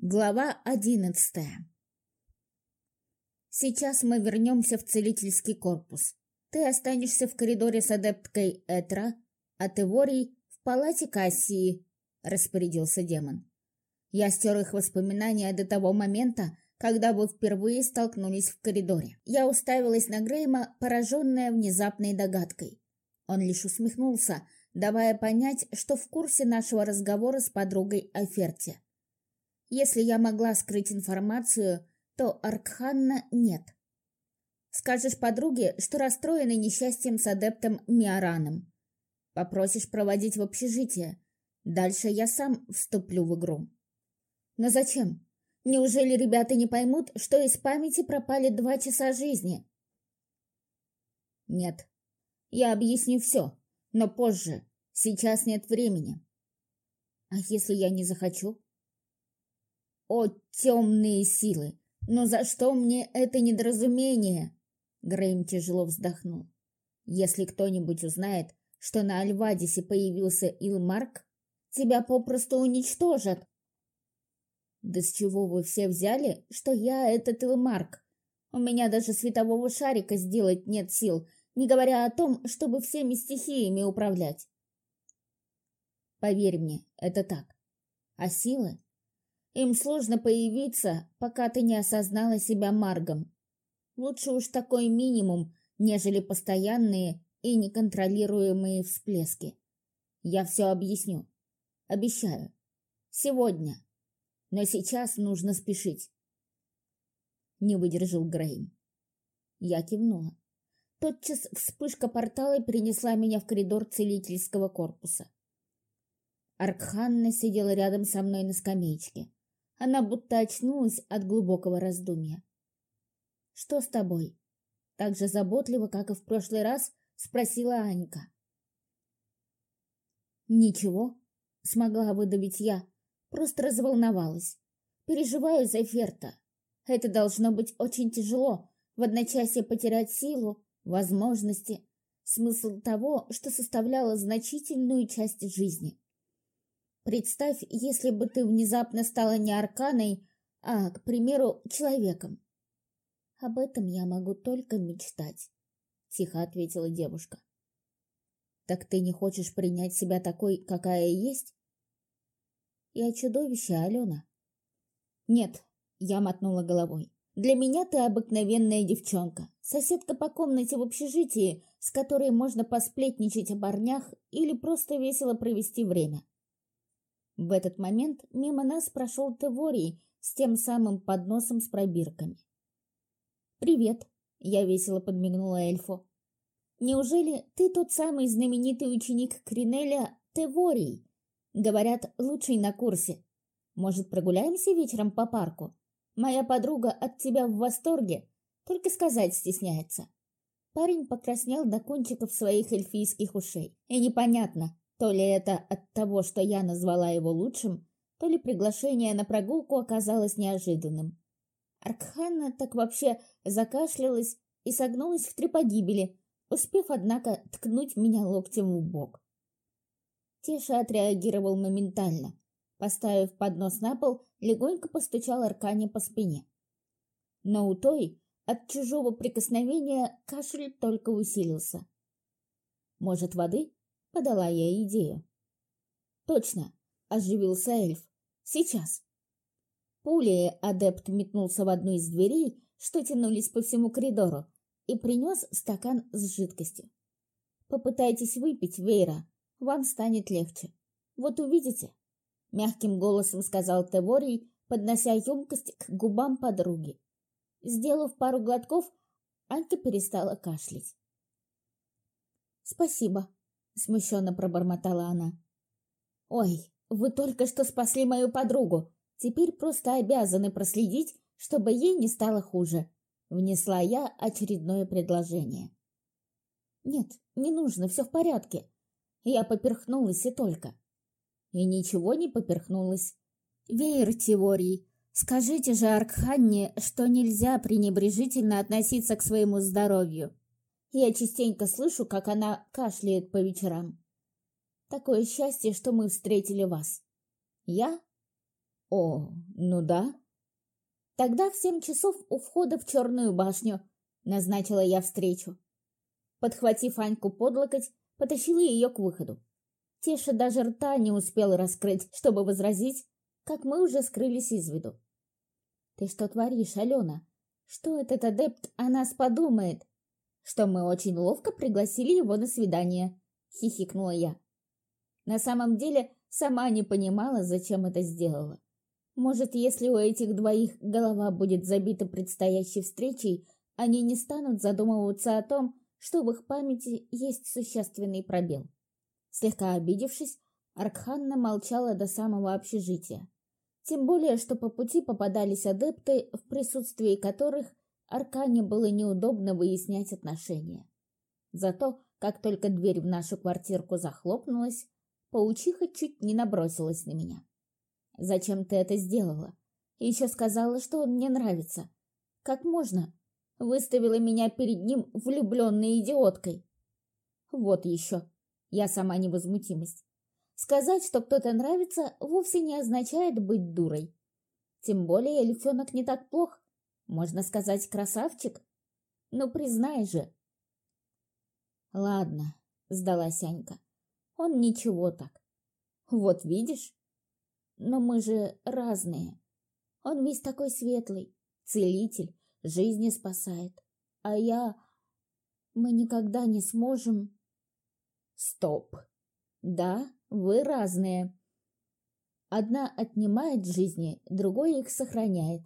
Глава одиннадцатая Сейчас мы вернемся в целительский корпус. Ты останешься в коридоре с адепткой Этра, а ты, Ворий, в палате Кассии, — распорядился демон. Я стер их воспоминания до того момента, когда вы впервые столкнулись в коридоре. Я уставилась на Грейма, пораженная внезапной догадкой. Он лишь усмехнулся, давая понять, что в курсе нашего разговора с подругой о. Если я могла скрыть информацию, то Аркханна нет. Скажешь подруге, что расстроена несчастьем с адептом Миораном. Попросишь проводить в общежитие. Дальше я сам вступлю в игру. Но зачем? Неужели ребята не поймут, что из памяти пропали два часа жизни? Нет. Я объясню все, но позже. Сейчас нет времени. А если я не захочу? О, темные силы! Но за что мне это недоразумение? Грейм тяжело вздохнул. Если кто-нибудь узнает, что на Альвадисе появился Илмарк, тебя попросту уничтожат. Да с чего вы все взяли, что я этот Илмарк? У меня даже светового шарика сделать нет сил, не говоря о том, чтобы всеми стихиями управлять. Поверь мне, это так. А силы? Им сложно появиться, пока ты не осознала себя Маргом. Лучше уж такой минимум, нежели постоянные и неконтролируемые всплески. Я все объясню. Обещаю. Сегодня. Но сейчас нужно спешить. Не выдержал Грейм. Я кивнула. Тотчас вспышка портала принесла меня в коридор целительского корпуса. Аркханна сидела рядом со мной на скамеечке. Она будто очнулась от глубокого раздумья. «Что с тобой?» Так же заботливо, как и в прошлый раз, спросила Анька. «Ничего», — смогла выдавить я, просто разволновалась. «Переживаю за Ферта. Это должно быть очень тяжело, в одночасье потерять силу, возможности, смысл того, что составляло значительную часть жизни. Представь, если бы ты внезапно стала не арканой, а, к примеру, человеком. Об этом я могу только мечтать, тихо ответила девушка. Так ты не хочешь принять себя такой, какая есть? Я чудовище, Алена. Нет, я мотнула головой. Для меня ты обыкновенная девчонка, соседка по комнате в общежитии, с которой можно посплетничать о парнях или просто весело провести время. В этот момент мимо нас прошел Теворий с тем самым подносом с пробирками. «Привет!» — я весело подмигнула эльфу. «Неужели ты тот самый знаменитый ученик Кринеля Теворий? Говорят, лучший на курсе. Может, прогуляемся вечером по парку? Моя подруга от тебя в восторге, только сказать стесняется». Парень покраснел до кончиков своих эльфийских ушей. И непонятно, то ли это от того, что я назвала его лучшим, то ли приглашение на прогулку оказалось неожиданным. Аркханна так вообще закашлялась и согнулась в три погибели, успев, однако, ткнуть меня локтем в бок. Теша отреагировал моментально. Поставив поднос на пол, легонько постучал Аркане по спине. Но у той от чужого прикосновения кашель только усилился. «Может, воды?» — подала я идею. «Точно!» — оживился эльф. «Сейчас!» Пулей адепт метнулся в одну из дверей, что тянулись по всему коридору, и принес стакан с жидкостью. «Попытайтесь выпить, Вейра, вам станет легче. Вот увидите!» Мягким голосом сказал Теворий, поднося емкость к губам подруги. Сделав пару глотков, Анька перестала кашлять. «Спасибо», смущенно пробормотала она. Ой, вы только что спасли мою подругу. Теперь просто обязаны проследить, чтобы ей не стало хуже. Внесла я очередное предложение. Нет, не нужно, все в порядке. Я поперхнулась и только. И ничего не поперхнулась. Веер теорий. Скажите же Аркханне, что нельзя пренебрежительно относиться к своему здоровью. Я частенько слышу, как она кашляет по вечерам. Такое счастье, что мы встретили вас. Я? О, Ну да. Тогда в семь часов у входа в черную башню назначила я встречу. Подхватив Аньку под локоть, потащила ее к выходу. Теша даже рта не успел раскрыть, чтобы возразить, как мы уже скрылись из виду. «Ты что творишь, Алена? Что этот адепт о нас подумает?» «Что мы очень ловко пригласили его на свидание», — хихикнула я. На самом деле, сама не понимала, зачем это сделала. Может, если у этих двоих голова будет забита предстоящей встречей, они не станут задумываться о том, что в их памяти есть существенный пробел. Слегка обидевшись, Аркханна молчала до самого общежития. Тем более, что по пути попадались адепты, в присутствии которых Аркане было неудобно выяснять отношения. Зато, как только дверь в нашу квартирку захлопнулась, паучиха чуть не набросилась на меня. «Зачем ты это сделала? Еще сказала, что он мне нравится. Как можно? Выставила меня перед ним влюбленной идиоткой. Вот еще. Я сама невозмутимость. Сказать, что кто-то нравится, вовсе не означает быть дурой. Тем более эльфенок не так плох. Можно сказать, красавчик. Ну, признай же. Ладно, сдалась Анька. Он ничего так. Вот видишь? Но мы же разные. Он весь такой светлый, целитель, жизни спасает. А я... Мы никогда не сможем... Стоп. Да, вы разные. Одна отнимает жизни, другой их сохраняет.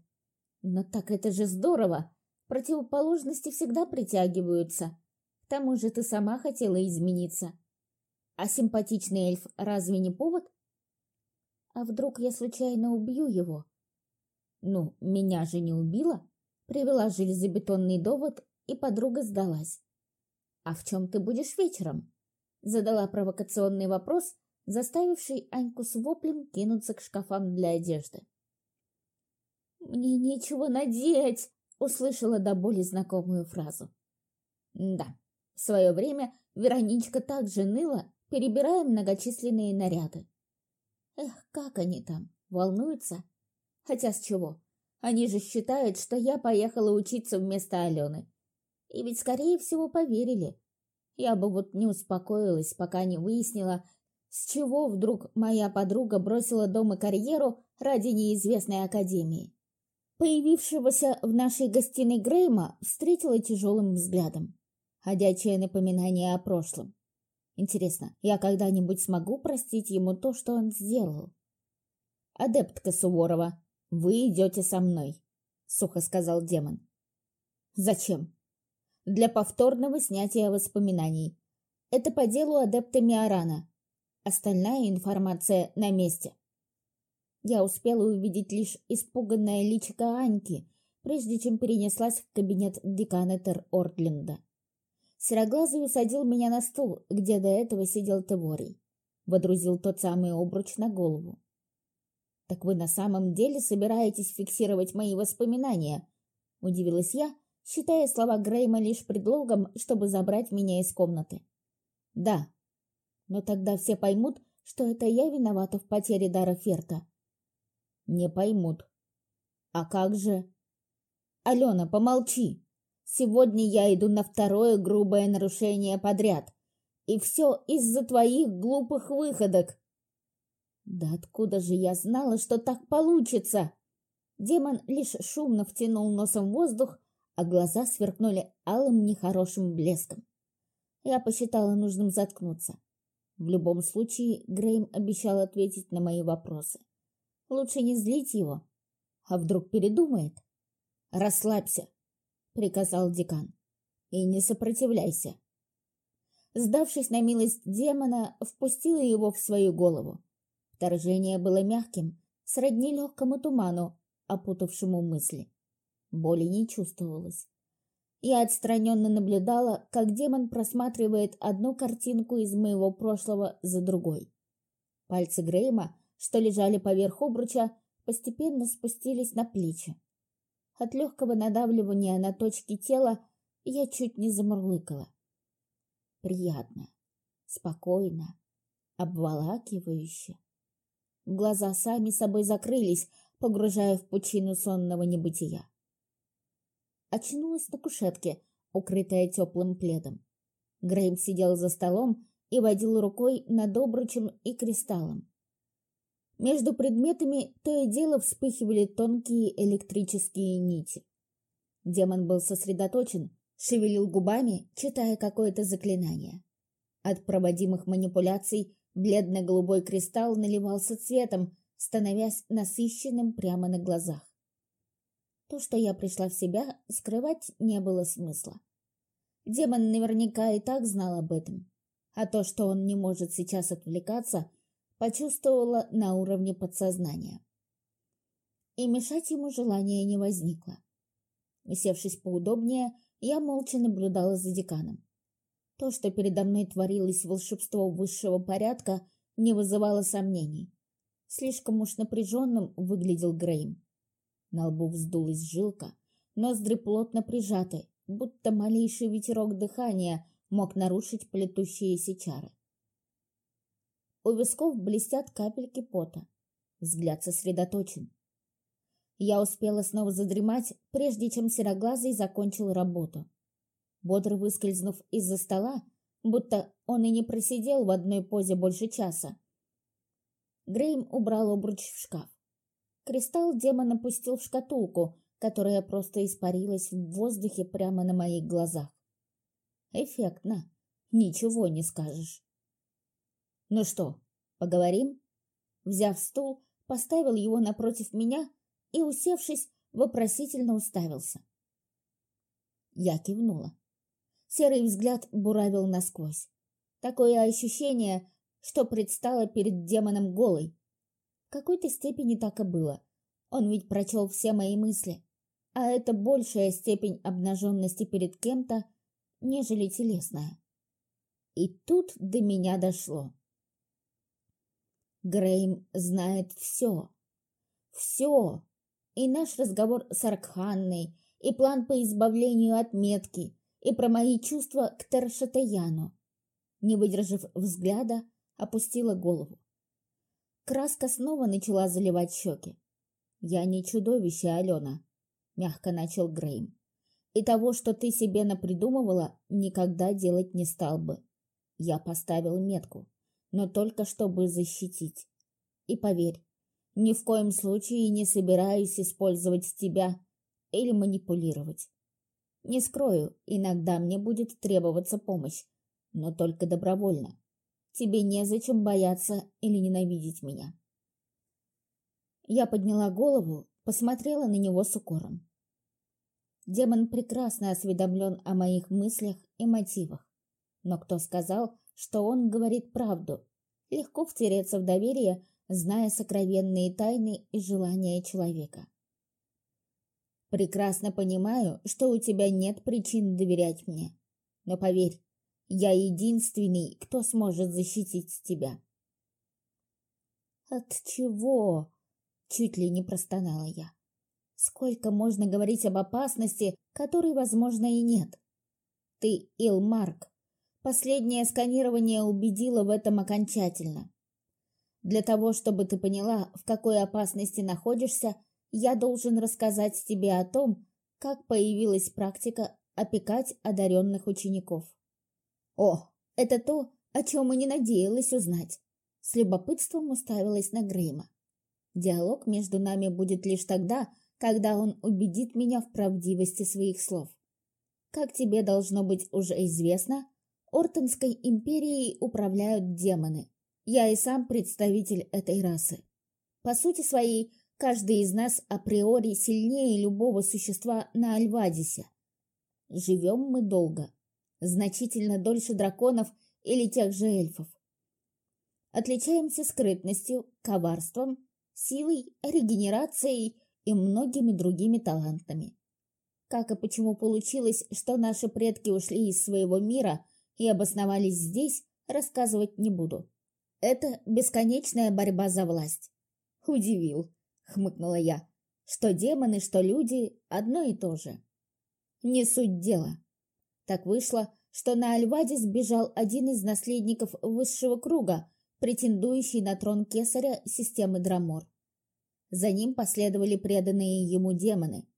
Но так это же здорово. Противоположности всегда притягиваются. К тому же ты сама хотела измениться. А симпатичный эльф разве не повод? А вдруг я случайно убью его? Ну, меня же не убила. Привела железобетонный довод, и подруга сдалась. А в чем ты будешь вечером? Задала провокационный вопрос, заставивший Аньку с воплем кинуться к шкафам для одежды. «Мне нечего надеть!» — услышала до боли знакомую фразу. Да, в свое время Вероничка также ныла, перебирая многочисленные наряды. Эх, как они там, волнуются? Хотя с чего? Они же считают, что я поехала учиться вместо Алены. И ведь, скорее всего, поверили. Я бы вот не успокоилась, пока не выяснила, с чего вдруг моя подруга бросила дом и карьеру ради неизвестной академии? Появившегося в нашей гостиной Грейма встретила тяжелым взглядом. Ходячее напоминание о прошлом. Интересно, я когда-нибудь смогу простить ему то, что он сделал? «Адептка Суворова, вы идете со мной», — сухо сказал демон. «Зачем?» «Для повторного снятия воспоминаний. Это по делу адепта Миорана. Остальная информация на месте. Я успела увидеть лишь испуганное личико Аньки, прежде чем перенеслась в кабинет декана Тер-Ортленда. Сероглазый усадил меня на стул, где до этого сидел Теворий. Водрузил тот самый обруч на голову. «Так вы на самом деле собираетесь фиксировать мои воспоминания?» — удивилась я, считая слова Грейма лишь предлогом, чтобы забрать меня из комнаты. «Да, но тогда все поймут, что это я виновата в потере дара Ферта. Не поймут. А как же? Алена, помолчи. Сегодня я иду на второе грубое нарушение подряд. И все из-за твоих глупых выходок. Да откуда же я знала, что так получится? Демон лишь шумно втянул носом воздух, а глаза сверкнули алым нехорошим блеском. Я посчитала нужным заткнуться. В любом случае, Грейм обещал ответить на мои вопросы. Лучше не злить его. А вдруг передумает? «Расслабься», — приказал декан. «И не сопротивляйся». Сдавшись на милость демона, впустила его в свою голову. Вторжение было мягким, сродни легкому туману, опутавшему мысли. Боли не чувствовалось. Я отстраненно наблюдала, как демон просматривает одну картинку из моего прошлого за другой. Пальцы Грейма, что лежали поверх обруча, постепенно спустились на плечи. От легкого надавливания на точки тела я чуть не замурлыкала. Приятно, спокойно, обволакивающе. Глаза сами собой закрылись, погружая в пучину сонного небытия. Очнулась на кушетке, укрытая теплым пледом. Грейм сидел за столом и водил рукой над обручем и кристаллом. Между предметами то и дело вспыхивали тонкие электрические нити. Демон был сосредоточен, шевелил губами, читая какое-то заклинание. От проводимых манипуляций бледно-голубой кристалл наливался цветом, становясь насыщенным прямо на глазах. То, что я пришла в себя, скрывать не было смысла. Демон наверняка и так знал об этом. А то, что он не может сейчас отвлекаться, почувствовала на уровне подсознания. И мешать ему желания не возникло. Усевшись поудобнее, я молча наблюдала за деканом. То, что передо мной творилось волшебство высшего порядка, не вызывало сомнений. Слишком уж напряженным выглядел Грейм. На лбу вздулась жилка, ноздри плотно прижаты, будто малейший ветерок дыхания мог нарушить плетущиеся чары. У висков блестят капельки пота. Взгляд сосредоточен. Я успела снова задремать, прежде чем сероглазый закончил работу. Бодро выскользнув из-за стола, будто он и не просидел в одной позе больше часа. Грейм убрал обруч в шкаф. Кристалл демон опустил в шкатулку, которая просто испарилась в воздухе прямо на моих глазах. Эффектно. Ничего не скажешь. Ну что, поговорим? Взяв стул, поставил его напротив меня и, усевшись, вопросительно уставился. Я кивнула. Серый взгляд буравил насквозь. Такое ощущение, что предстало перед демоном голой. В какой-то степени так и было. Он ведь прочел все мои мысли. А это большая степень обнаженности перед кем-то, нежели телесная. И тут до меня дошло. Грейм знает все. Все и наш разговор с Аркханной, и план по избавлению от метки, и про мои чувства к Тершатаяну. Не выдержав взгляда, опустила голову. Краска снова начала заливать щеки. «Я не чудовище, Алена», — мягко начал Грейм. «И того, что ты себе напридумывала, никогда делать не стал бы. Я поставил метку, но только чтобы защитить. И поверь, ни в коем случае не собираюсь использовать тебя или манипулировать. Не скрою, иногда мне будет требоваться помощь, но только добровольно. Тебе незачем бояться или ненавидеть меня. Я подняла голову, посмотрела на него с укором. Демон прекрасно осведомлен о моих мыслях и мотивах. Но кто сказал, что он говорит правду? Легко втереться в доверие зная сокровенные тайны и желания человека. Прекрасно понимаю, что у тебя нет причин доверять мне. Но поверь, я единственный, кто сможет защитить тебя. От чего? Чуть ли не простонала я. Сколько можно говорить об опасности, которой, возможно, и нет? Ты Илмарк. Последнее сканирование убедило в этом окончательно. Для того, чтобы ты поняла, в какой опасности находишься, я должен рассказать тебе о том, как появилась практика опекать одаренных учеников. О, это то, о чем и не надеялась узнать. С любопытством уставилась на Грейма. Диалог между нами будет лишь тогда, когда он убедит меня в правдивости своих слов. Как тебе должно быть уже известно, Ортонской империей управляют демоны, я и сам представитель этой расы. По сути своей, каждый из нас априори сильнее любого существа на Альвадисе. Живем мы долго, значительно дольше драконов или тех же эльфов. Отличаемся скрытностью, коварством, силой, регенерацией и многими другими талантами. Как и почему получилось, что наши предки ушли из своего мира и обосновались здесь, рассказывать не буду. Это бесконечная борьба за власть. Удивил, хмыкнула я, что демоны, что люди одно и то же. Не суть дела. Так вышло, что на Альваде сбежал один из наследников высшего круга, претендующий на трон кесаря системы Драмор. За ним последовали преданные ему демоны.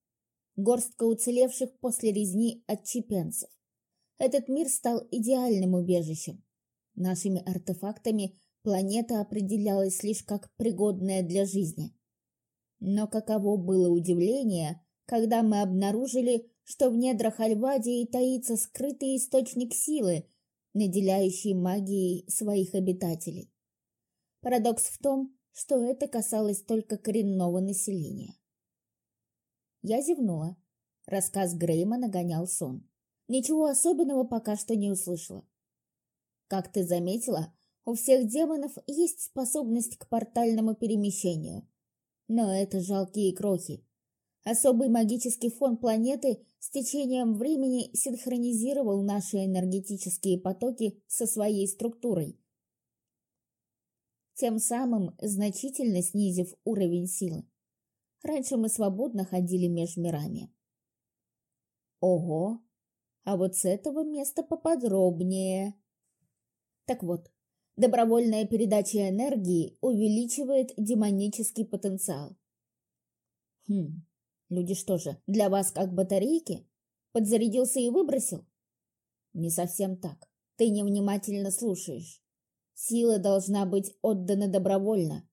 Горстка уцелевших после резни отчепенцев. Этот мир стал идеальным убежищем. Нашими артефактами планета определялась лишь как пригодная для жизни. Но каково было удивление, когда мы обнаружили, что в недрах Альвадии таится скрытый источник силы, наделяющий магией своих обитателей. Парадокс в том, что это касалось только коренного населения. Я зевнула. Рассказ Грейма нагонял сон. Ничего особенного пока что не услышала. Как ты заметила, у всех демонов есть способность к портальному перемещению. Но это жалкие крохи. Особый магический фон планеты с течением времени синхронизировал наши энергетические потоки со своей структурой, тем самым значительно снизив уровень силы. Раньше мы свободно ходили меж мирами. Ого! А вот с этого места поподробнее. Так вот, добровольная передача энергии увеличивает демонический потенциал. Хм, люди что же, для вас как батарейки? Подзарядился и выбросил? Не совсем так. Ты невнимательно слушаешь. Сила должна быть отдана добровольно,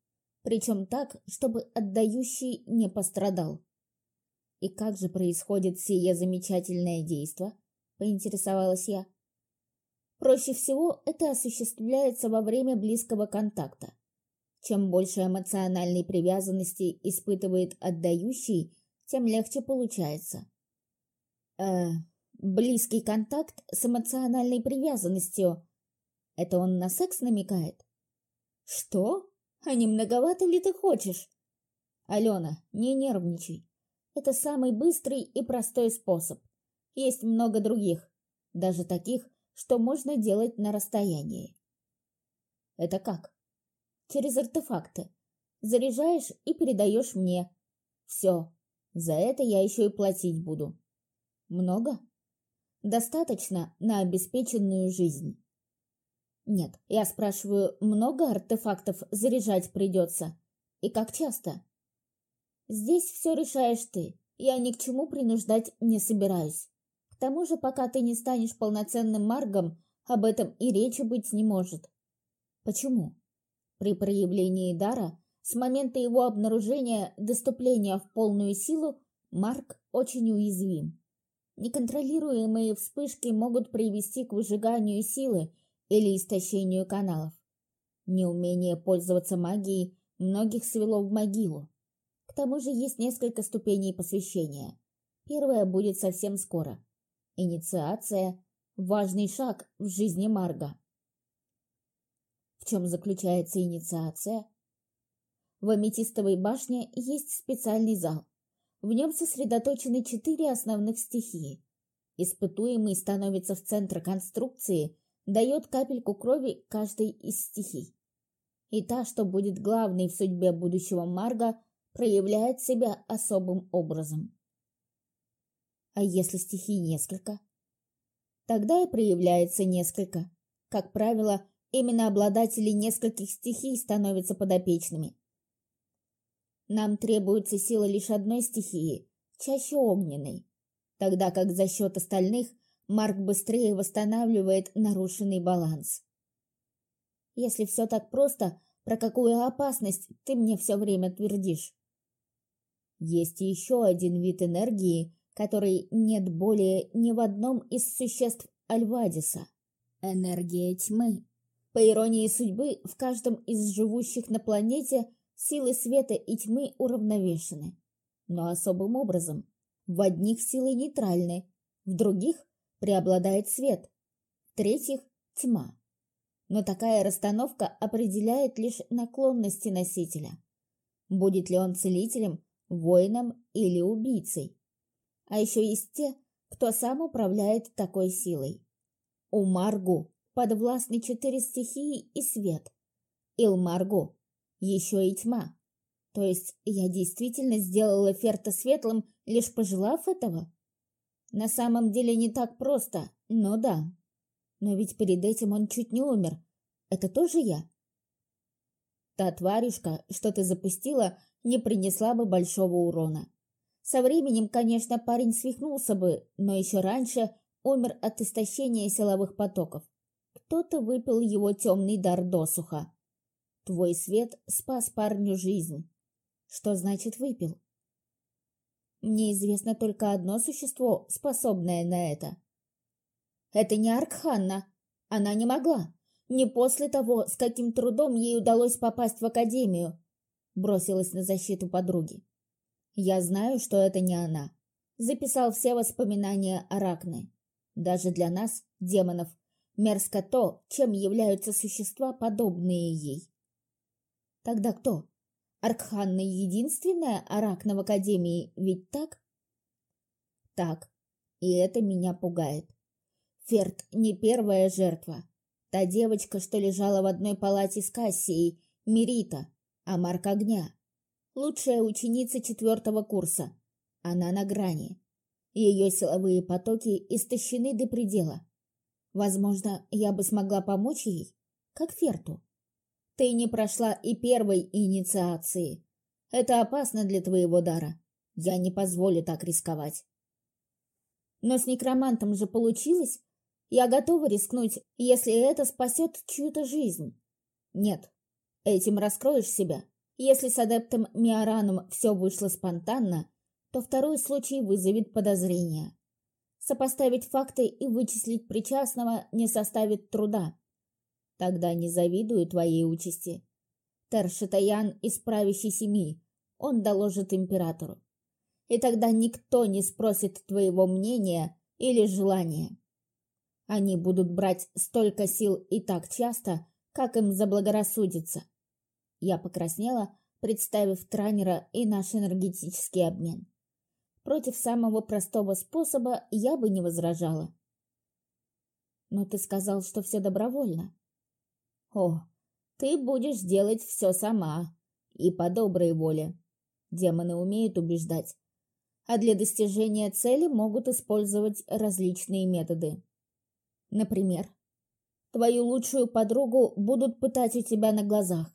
причем так, чтобы отдающий не пострадал. И как же происходит сие замечательное действо? Поинтересовалась я. Проще всего это осуществляется во время близкого контакта. Чем больше эмоциональной привязанности испытывает отдающий, тем легче получается. Э, близкий контакт с эмоциональной привязанностью. Это он на секс намекает? Что? А не многовато ли ты хочешь? Алена, не нервничай. Это самый быстрый и простой способ. Есть много других, даже таких, что можно делать на расстоянии. Это как? Через артефакты. Заряжаешь и передаешь мне. Все. За это я еще и платить буду. Много? Достаточно на обеспеченную жизнь. Нет, я спрашиваю, много артефактов заряжать придется? И как часто? Здесь все решаешь ты. Я ни к чему принуждать не собираюсь тому же, пока ты не станешь полноценным маргом, об этом и речи быть не может. Почему? При проявлении дара, с момента его обнаружения до вступления в полную силу, марк очень уязвим. Неконтролируемые вспышки могут привести к выжиганию силы или истощению каналов. Неумение пользоваться магией многих свело в могилу. К тому же есть несколько ступеней посвящения. Первая будет совсем скоро. Инициация – важный шаг в жизни Марга. В чем заключается инициация? В Аметистовой башне есть специальный зал. В нем сосредоточены четыре основных стихии. Испытуемый становится в центре конструкции, дает капельку крови каждой из стихий. И та, что будет главной в судьбе будущего Марга, проявляет себя особым образом. А если стихий несколько? Тогда и проявляется несколько. Как правило, именно обладатели нескольких стихий становятся подопечными. Нам требуется сила лишь одной стихии, чаще огненной, тогда как за счет остальных Марк быстрее восстанавливает нарушенный баланс. Если все так просто, про какую опасность ты мне все время твердишь? Есть еще один вид энергии, которой нет более ни в одном из существ Альвадиса. Энергия тьмы. По иронии судьбы, в каждом из живущих на планете силы света и тьмы уравновешены. Но особым образом. В одних силы нейтральны, в других преобладает свет, в третьих – тьма. Но такая расстановка определяет лишь наклонности носителя. Будет ли он целителем, воином или убийцей. А еще есть те, кто сам управляет такой силой. У Маргу подвластны четыре стихии и свет. Илмаргу еще и тьма. То есть я действительно сделала Ферта светлым, лишь пожелав этого? На самом деле не так просто, но да. Но ведь перед этим он чуть не умер. Это тоже я? Та тварюшка, что ты запустила, не принесла бы большого урона. Со временем, конечно, парень свихнулся бы, но еще раньше умер от истощения силовых потоков. Кто-то выпил его темный дар досуха. Твой свет спас парню жизнь. Что значит выпил? Мне известно только одно существо, способное на это. Это не Аркханна. Она не могла. Не после того, с каким трудом ей удалось попасть в академию. Бросилась на защиту подруги. Я знаю, что это не она. Записал все воспоминания о Ракне. Даже для нас, демонов, мерзко то, чем являются существа, подобные ей. Тогда кто? Аркханна единственная Аракна в Академии, ведь так? Так, и это меня пугает. Ферд не первая жертва. Та девочка, что лежала в одной палате с Кассией, Мирита, а Марк Огня. Лучшая ученица четвертого курса. Она на грани. Ее силовые потоки истощены до предела. Возможно, я бы смогла помочь ей, как Ферту. Ты не прошла и первой инициации. Это опасно для твоего дара. Я не позволю так рисковать. Но с некромантом же получилось. Я готова рискнуть, если это спасет чью-то жизнь. Нет, этим раскроешь себя. Если с адептом Миораном все вышло спонтанно, то второй случай вызовет подозрения. Сопоставить факты и вычислить причастного не составит труда. Тогда не завидую твоей участи. Тершитаян из правящей семьи. Он доложит императору. И тогда никто не спросит твоего мнения или желания. Они будут брать столько сил и так часто, как им заблагорассудится. Я покраснела, представив Транера и наш энергетический обмен. Против самого простого способа я бы не возражала. Но ты сказал, что все добровольно. О, ты будешь делать все сама и по доброй воле. Демоны умеют убеждать, а для достижения цели могут использовать различные методы. Например, твою лучшую подругу будут пытать у тебя на глазах,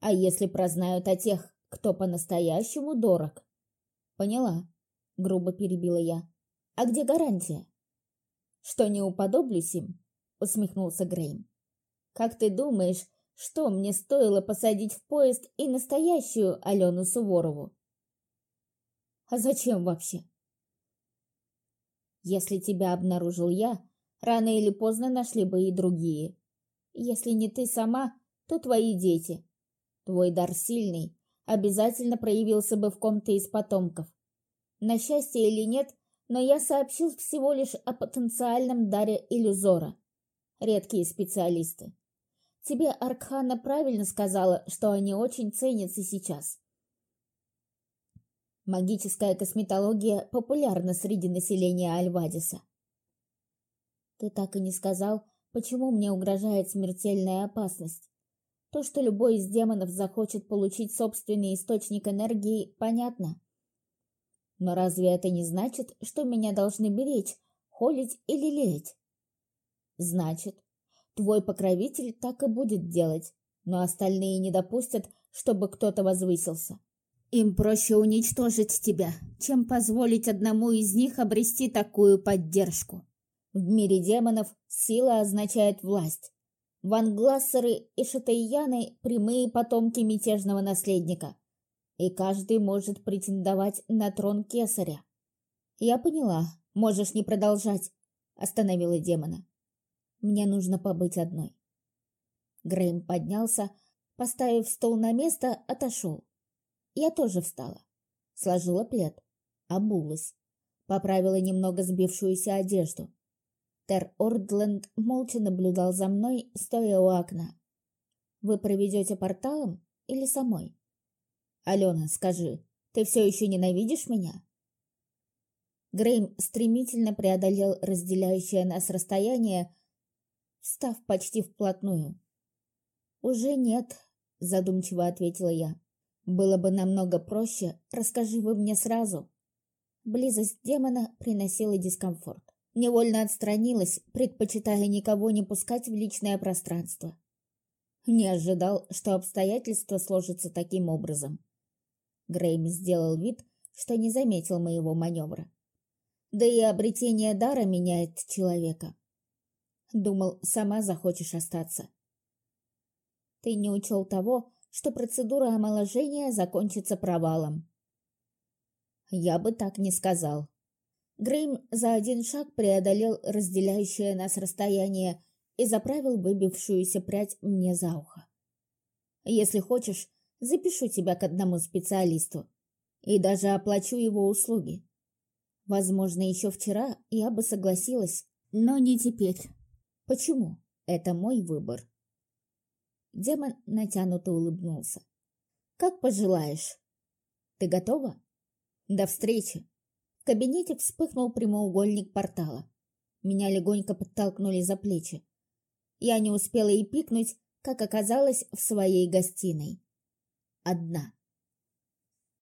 а если прознают о тех, кто по-настоящему дорог? Поняла, грубо перебила я. А где гарантия? Что не уподоблюсь им? Усмехнулся Грейм. Как ты думаешь, что мне стоило посадить в поезд и настоящую Алену Суворову? А зачем вообще? Если тебя обнаружил я, рано или поздно нашли бы и другие. Если не ты сама, то твои дети. Твой дар сильный, обязательно проявился бы в ком-то из потомков. На счастье или нет, но я сообщил всего лишь о потенциальном даре иллюзора. Редкие специалисты. Тебе Аркхана правильно сказала, что они очень ценятся сейчас. Магическая косметология популярна среди населения Альвадиса. Ты так и не сказал, почему мне угрожает смертельная опасность. То, что любой из демонов захочет получить собственный источник энергии, понятно. Но разве это не значит, что меня должны беречь, холить или лелеять? Значит, твой покровитель так и будет делать, но остальные не допустят, чтобы кто-то возвысился. Им проще уничтожить тебя, чем позволить одному из них обрести такую поддержку. В мире демонов сила означает власть, Ванглассеры и Шатайяны – прямые потомки мятежного наследника, и каждый может претендовать на трон кесаря. «Я поняла, можешь не продолжать», – остановила демона. «Мне нужно побыть одной». Грейм поднялся, поставив стол на место, отошел. Я тоже встала, сложила плед, обулась, поправила немного сбившуюся одежду. Тер Ордленд молча наблюдал за мной, стоя у окна. «Вы проведете порталом или самой?» «Алена, скажи, ты все еще ненавидишь меня?» Грейм стремительно преодолел разделяющее нас расстояние, встав почти вплотную. «Уже нет», — задумчиво ответила я. «Было бы намного проще, расскажи вы мне сразу». Близость демона приносила дискомфорт. Невольно отстранилась, предпочитая никого не пускать в личное пространство. Не ожидал, что обстоятельства сложатся таким образом. Грейм сделал вид, что не заметил моего маневра. Да и обретение дара меняет человека. Думал, сама захочешь остаться. Ты не учел того, что процедура омоложения закончится провалом. Я бы так не сказал. Грейм за один шаг преодолел разделяющее нас расстояние и заправил выбившуюся прядь мне за ухо. Если хочешь, запишу тебя к одному специалисту и даже оплачу его услуги. Возможно, еще вчера я бы согласилась, но не теперь. Почему? Это мой выбор. Демон натянуто улыбнулся. Как пожелаешь. Ты готова? До встречи. Кабинете вспыхнул прямоугольник портала. Меня легонько подтолкнули за плечи. Я не успела и пикнуть, как оказалась в своей гостиной. Одна.